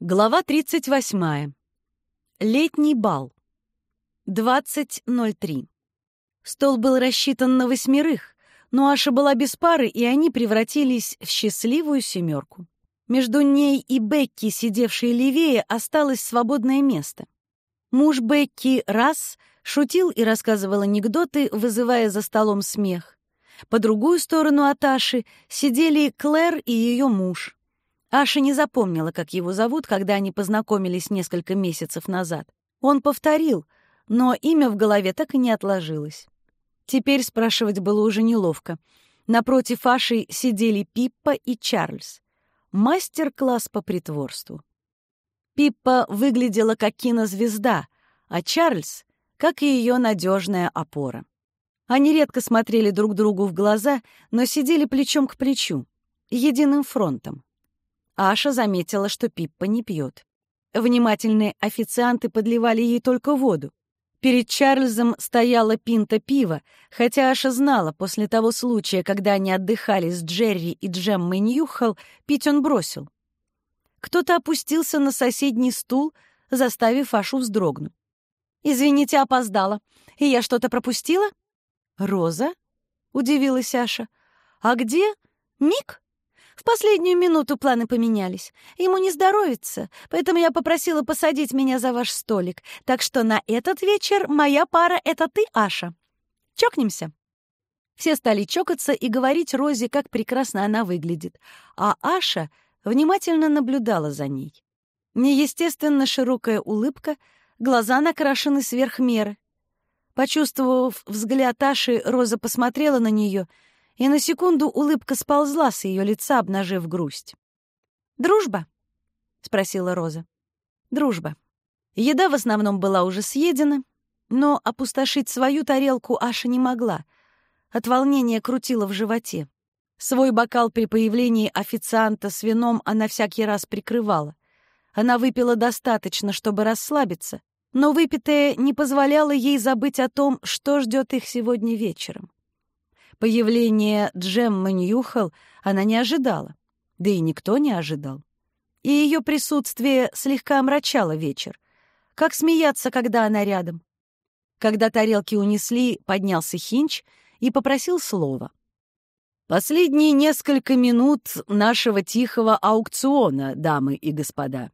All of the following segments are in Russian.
Глава 38. Летний бал. 20.03. Стол был рассчитан на восьмерых, но Аша была без пары, и они превратились в счастливую семерку. Между ней и Бекки, сидевшей левее, осталось свободное место. Муж Бекки раз шутил и рассказывал анекдоты, вызывая за столом смех. По другую сторону от Аши сидели Клэр и ее муж — Аша не запомнила, как его зовут, когда они познакомились несколько месяцев назад. Он повторил, но имя в голове так и не отложилось. Теперь спрашивать было уже неловко. Напротив Аши сидели Пиппа и Чарльз. Мастер-класс по притворству. Пиппа выглядела как кинозвезда, а Чарльз — как ее надежная опора. Они редко смотрели друг другу в глаза, но сидели плечом к плечу, единым фронтом. Аша заметила, что Пиппа не пьет. Внимательные официанты подливали ей только воду. Перед Чарльзом стояла пинта пива, хотя Аша знала, после того случая, когда они отдыхали с Джерри и Джеммой Ньюхал, пить он бросил. Кто-то опустился на соседний стул, заставив Ашу вздрогнуть. «Извините, опоздала. И я что-то пропустила?» «Роза?» — удивилась Аша. «А где? Мик?» В последнюю минуту планы поменялись. Ему не здоровится, поэтому я попросила посадить меня за ваш столик. Так что на этот вечер моя пара — это ты, Аша. Чокнемся?» Все стали чокаться и говорить Розе, как прекрасно она выглядит. А Аша внимательно наблюдала за ней. Неестественно широкая улыбка, глаза накрашены сверх меры. Почувствовав взгляд Аши, Роза посмотрела на нее — и на секунду улыбка сползла с ее лица, обнажив грусть. «Дружба?» — спросила Роза. «Дружба». Еда в основном была уже съедена, но опустошить свою тарелку Аша не могла. От волнения крутила в животе. Свой бокал при появлении официанта с вином она всякий раз прикрывала. Она выпила достаточно, чтобы расслабиться, но выпитое не позволяло ей забыть о том, что ждет их сегодня вечером. Появление Джеммы Ньюхал она не ожидала, да и никто не ожидал. И ее присутствие слегка омрачало вечер. Как смеяться, когда она рядом? Когда тарелки унесли, поднялся Хинч и попросил слова. «Последние несколько минут нашего тихого аукциона, дамы и господа.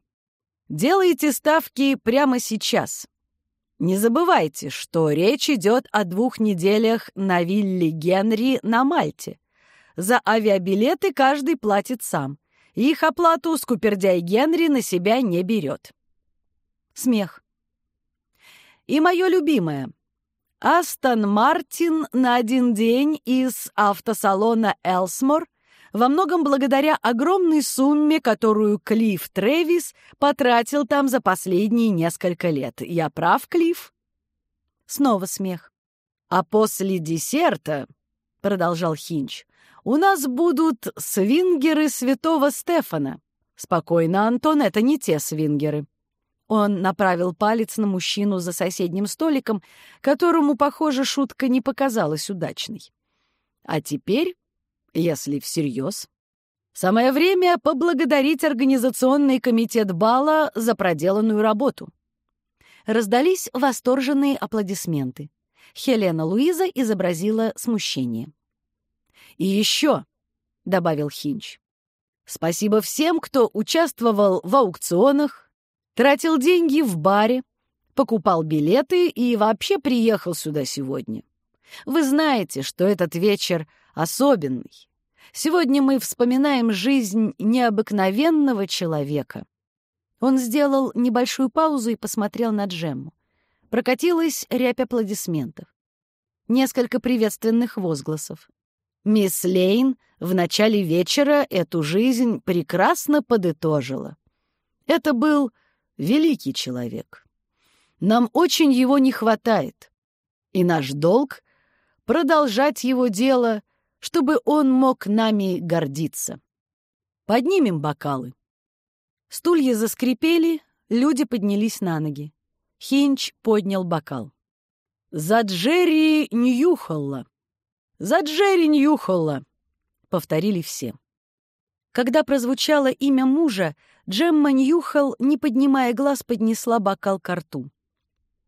Делайте ставки прямо сейчас. Не забывайте, что речь идет о двух неделях на вилле Генри на Мальте. За авиабилеты каждый платит сам. Их оплату скупердяй Генри на себя не берет. Смех. И мое любимое. Астон Мартин на один день из автосалона «Элсмор» во многом благодаря огромной сумме, которую Клифф Трэвис потратил там за последние несколько лет. Я прав, Клифф? Снова смех. «А после десерта, — продолжал Хинч, — у нас будут свингеры святого Стефана. Спокойно, Антон, это не те свингеры». Он направил палец на мужчину за соседним столиком, которому, похоже, шутка не показалась удачной. «А теперь если всерьез. Самое время поблагодарить Организационный комитет бала за проделанную работу. Раздались восторженные аплодисменты. Хелена Луиза изобразила смущение. «И еще», — добавил Хинч, — «спасибо всем, кто участвовал в аукционах, тратил деньги в баре, покупал билеты и вообще приехал сюда сегодня. Вы знаете, что этот вечер особенный. Сегодня мы вспоминаем жизнь необыкновенного человека. Он сделал небольшую паузу и посмотрел на Джемму. Прокатилась рябь аплодисментов. Несколько приветственных возгласов. Мисс Лейн в начале вечера эту жизнь прекрасно подытожила. Это был великий человек. Нам очень его не хватает. И наш долг — продолжать его дело — чтобы он мог нами гордиться. Поднимем бокалы. Стулья заскрипели, люди поднялись на ноги. Хинч поднял бокал. «За Джерри Ньюхолла! За Джерри Ньюхолла!» — повторили все. Когда прозвучало имя мужа, Джемма Ньюхал, не поднимая глаз, поднесла бокал к рту.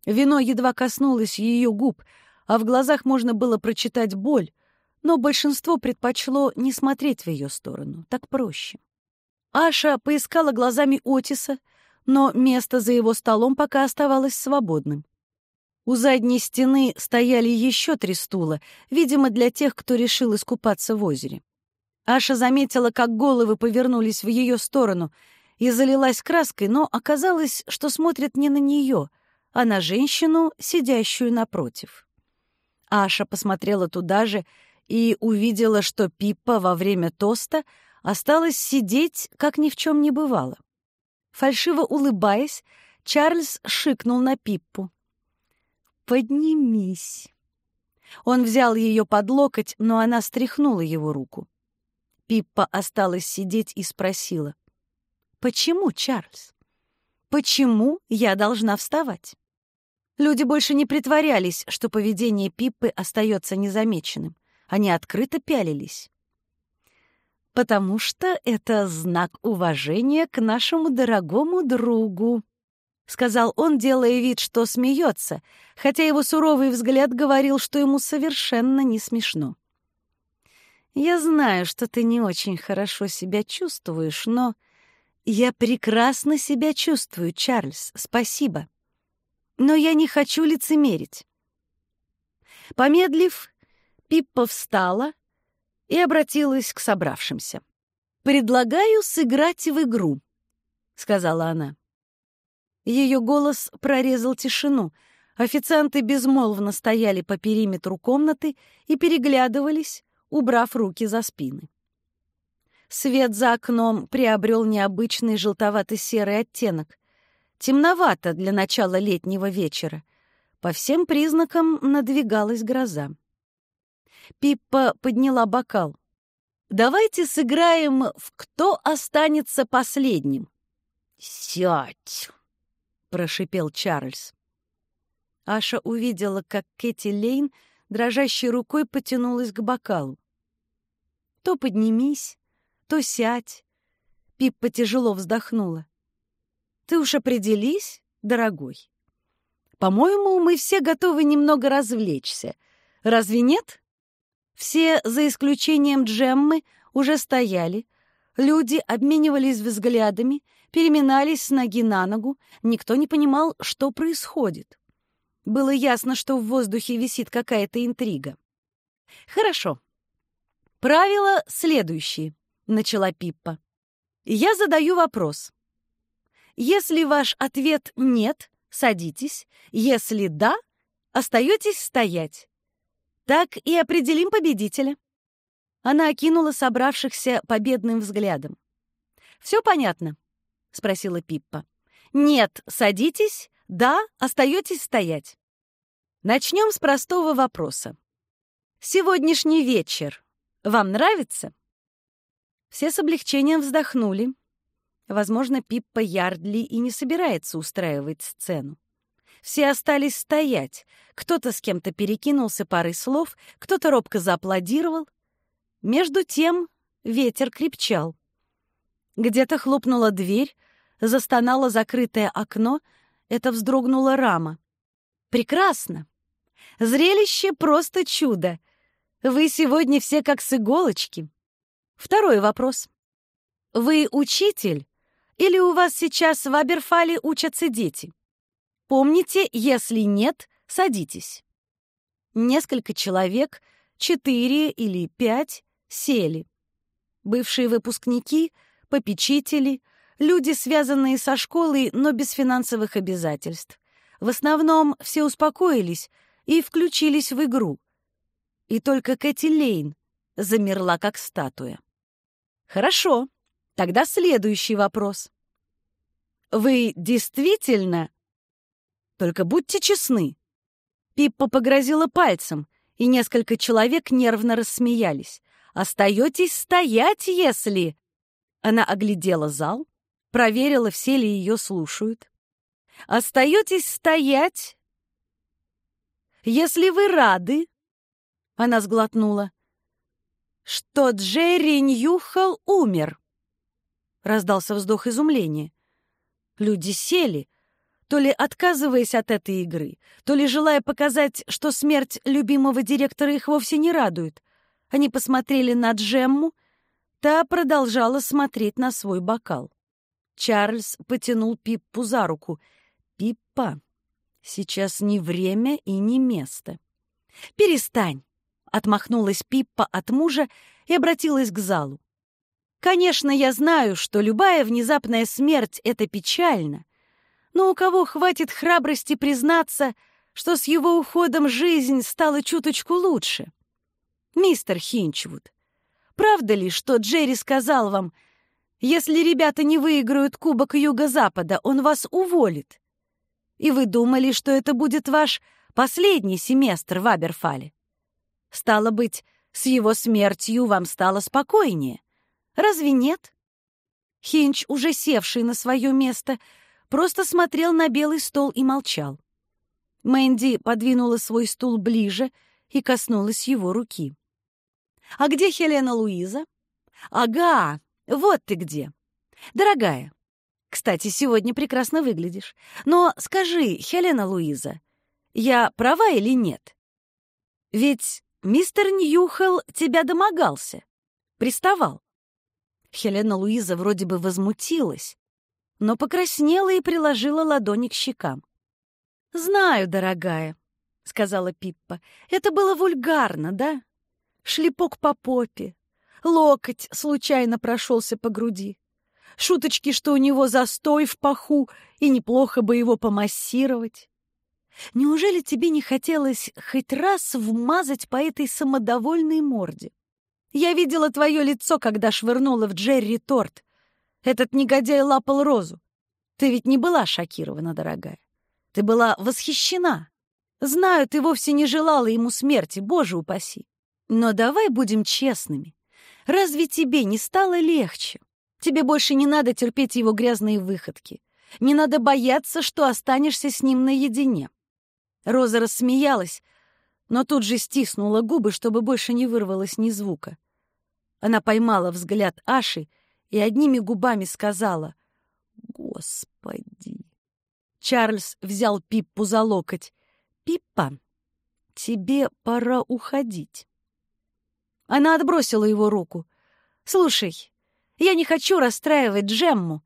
Вино едва коснулось ее губ, а в глазах можно было прочитать боль, но большинство предпочло не смотреть в ее сторону, так проще. Аша поискала глазами Отиса, но место за его столом пока оставалось свободным. У задней стены стояли еще три стула, видимо, для тех, кто решил искупаться в озере. Аша заметила, как головы повернулись в ее сторону и залилась краской, но оказалось, что смотрят не на нее, а на женщину, сидящую напротив. Аша посмотрела туда же и увидела, что Пиппа во время тоста осталась сидеть, как ни в чем не бывало. Фальшиво улыбаясь, Чарльз шикнул на Пиппу. «Поднимись». Он взял ее под локоть, но она стряхнула его руку. Пиппа осталась сидеть и спросила. «Почему, Чарльз? Почему я должна вставать?» Люди больше не притворялись, что поведение Пиппы остается незамеченным. Они открыто пялились. «Потому что это знак уважения к нашему дорогому другу», — сказал он, делая вид, что смеется, хотя его суровый взгляд говорил, что ему совершенно не смешно. Я знаю, что ты не очень хорошо себя чувствуешь, но я прекрасно себя чувствую, Чарльз, спасибо. Но я не хочу лицемерить. Помедлив, Пиппа встала и обратилась к собравшимся. «Предлагаю сыграть в игру», — сказала она. Ее голос прорезал тишину. Официанты безмолвно стояли по периметру комнаты и переглядывались, убрав руки за спины. Свет за окном приобрел необычный желтовато-серый оттенок. Темновато для начала летнего вечера. По всем признакам надвигалась гроза. Пиппа подняла бокал. «Давайте сыграем в «Кто останется последним?» «Сядь!» — прошипел Чарльз. Аша увидела, как Кэти Лейн — дрожащей рукой потянулась к бокалу. То поднимись, то сядь. Пиппа тяжело вздохнула. Ты уж определись, дорогой. По-моему, мы все готовы немного развлечься. Разве нет? Все, за исключением Джеммы, уже стояли. Люди обменивались взглядами, переминались с ноги на ногу. Никто не понимал, что происходит. Было ясно, что в воздухе висит какая-то интрига. «Хорошо. Правило следующее», — начала Пиппа. «Я задаю вопрос. Если ваш ответ «нет», садитесь. Если «да», остаетесь стоять. Так и определим победителя». Она окинула собравшихся победным взглядом. «Все понятно?» — спросила Пиппа. «Нет, садитесь. Да, остаетесь стоять. Начнем с простого вопроса. Сегодняшний вечер вам нравится? Все с облегчением вздохнули. Возможно, Пиппа Ярдли и не собирается устраивать сцену. Все остались стоять. Кто-то с кем-то перекинулся парой слов, кто-то робко зааплодировал. Между тем ветер крепчал. Где-то хлопнула дверь, застонало закрытое окно — это вздрогнула рама. «Прекрасно! Зрелище просто чудо! Вы сегодня все как с иголочки!» Второй вопрос. «Вы учитель или у вас сейчас в Аберфале учатся дети? Помните, если нет, садитесь». Несколько человек, четыре или пять, сели. Бывшие выпускники, попечители — Люди, связанные со школой, но без финансовых обязательств. В основном все успокоились и включились в игру. И только Кэти Лейн замерла, как статуя. Хорошо, тогда следующий вопрос. Вы действительно... Только будьте честны. Пиппа погрозила пальцем, и несколько человек нервно рассмеялись. «Остаетесь стоять, если...» Она оглядела зал, проверила, все ли ее слушают. Остаетесь стоять. Если вы рады, она сглотнула, что Джерри Ньюхал умер. — раздался вздох изумления. Люди сели, то ли отказываясь от этой игры, то ли желая показать, что смерть любимого директора их вовсе не радует. Они посмотрели на Джемму, та продолжала смотреть на свой бокал. Чарльз потянул Пиппу за руку. «Пиппа, сейчас не время и не место». «Перестань!» — отмахнулась Пиппа от мужа и обратилась к залу. «Конечно, я знаю, что любая внезапная смерть — это печально, но у кого хватит храбрости признаться, что с его уходом жизнь стала чуточку лучше? Мистер Хинчвуд, правда ли, что Джерри сказал вам, если ребята не выиграют Кубок Юго-Запада, он вас уволит? И вы думали, что это будет ваш последний семестр в Аберфале? Стало быть, с его смертью вам стало спокойнее. Разве нет? Хинч, уже севший на свое место, просто смотрел на белый стол и молчал. Мэнди подвинула свой стул ближе и коснулась его руки. «А где Хелена Луиза?» «Ага, вот ты где. Дорогая, кстати, сегодня прекрасно выглядишь. Но скажи, Хелена Луиза, я права или нет? Ведь мистер Ньюхелл тебя домогался, приставал. Хелена Луиза вроде бы возмутилась, но покраснела и приложила ладони к щекам. «Знаю, дорогая», — сказала Пиппа, — «это было вульгарно, да? Шлепок по попе, локоть случайно прошелся по груди, шуточки, что у него застой в паху, и неплохо бы его помассировать. Неужели тебе не хотелось хоть раз вмазать по этой самодовольной морде? Я видела твое лицо, когда швырнула в Джерри торт. Этот негодяй лапал розу. Ты ведь не была шокирована, дорогая. Ты была восхищена. Знаю, ты вовсе не желала ему смерти, боже упаси. Но давай будем честными. Разве тебе не стало легче? Тебе больше не надо терпеть его грязные выходки. Не надо бояться, что останешься с ним наедине. Роза рассмеялась, но тут же стиснула губы, чтобы больше не вырвалось ни звука. Она поймала взгляд Аши и одними губами сказала «Господи!». Чарльз взял Пиппу за локоть. «Пиппа, тебе пора уходить». Она отбросила его руку. «Слушай, я не хочу расстраивать Джемму,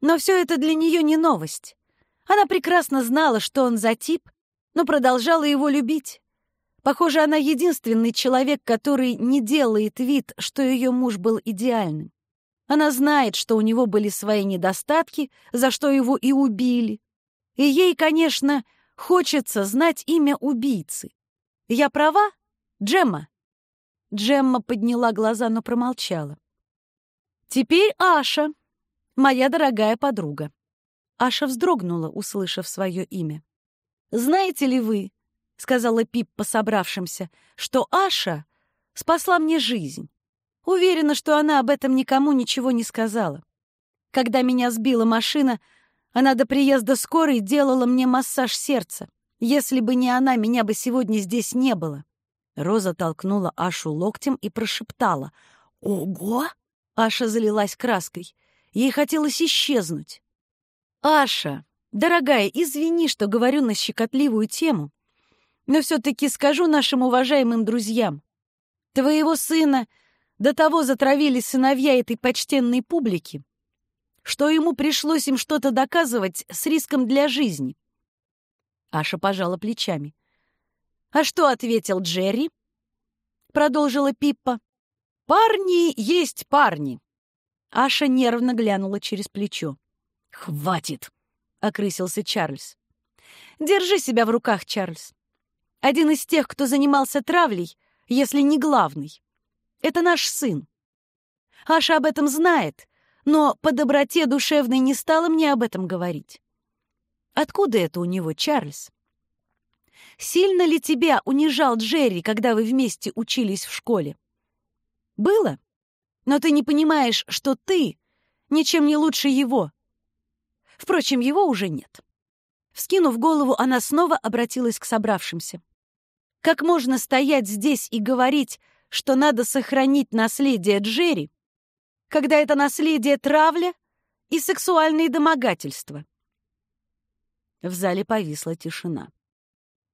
но все это для нее не новость. Она прекрасно знала, что он за тип, но продолжала его любить. Похоже, она единственный человек, который не делает вид, что ее муж был идеальным. Она знает, что у него были свои недостатки, за что его и убили. И ей, конечно, хочется знать имя убийцы. Я права, Джемма?» Джемма подняла глаза, но промолчала. «Теперь Аша, моя дорогая подруга». Аша вздрогнула, услышав свое имя. «Знаете ли вы, — сказала Пиппа собравшимся, — что Аша спасла мне жизнь? Уверена, что она об этом никому ничего не сказала. Когда меня сбила машина, она до приезда скорой делала мне массаж сердца. Если бы не она, меня бы сегодня здесь не было. Роза толкнула Ашу локтем и прошептала. «Ого!» Аша залилась краской. Ей хотелось исчезнуть. «Аша, дорогая, извини, что говорю на щекотливую тему, но все-таки скажу нашим уважаемым друзьям. Твоего сына до того затравили сыновья этой почтенной публики, что ему пришлось им что-то доказывать с риском для жизни. Аша пожала плечами. «А что ответил Джерри?» Продолжила Пиппа. «Парни есть парни!» Аша нервно глянула через плечо. «Хватит!» — окрысился Чарльз. «Держи себя в руках, Чарльз. Один из тех, кто занимался травлей, если не главный. Это наш сын. Аша об этом знает, но по доброте душевной не стала мне об этом говорить. Откуда это у него, Чарльз? Сильно ли тебя унижал Джерри, когда вы вместе учились в школе? Было. Но ты не понимаешь, что ты ничем не лучше его. Впрочем, его уже нет. Вскинув голову, она снова обратилась к собравшимся. Как можно стоять здесь и говорить, что надо сохранить наследие Джерри, когда это наследие травля и сексуальные домогательства. В зале повисла тишина.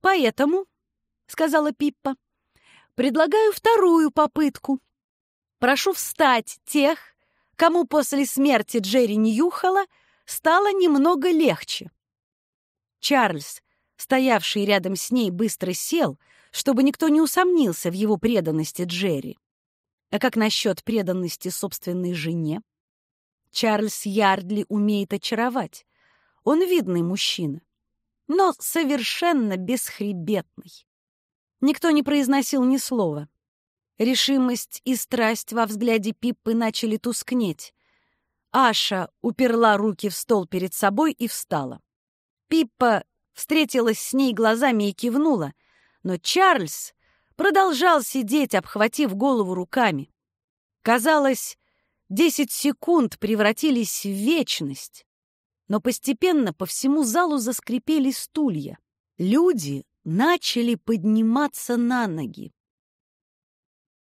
«Поэтому», — сказала Пиппа, — «предлагаю вторую попытку. Прошу встать тех, кому после смерти Джерри Ньюхола стало немного легче». Чарльз, стоявший рядом с ней, быстро сел, чтобы никто не усомнился в его преданности Джерри. А как насчет преданности собственной жене? Чарльз Ярдли умеет очаровать. Он видный мужчина, но совершенно бесхребетный. Никто не произносил ни слова. Решимость и страсть во взгляде Пиппы начали тускнеть. Аша уперла руки в стол перед собой и встала. Пиппа встретилась с ней глазами и кивнула, но Чарльз продолжал сидеть, обхватив голову руками. Казалось, десять секунд превратились в вечность. Но постепенно по всему залу заскрипели стулья. Люди начали подниматься на ноги.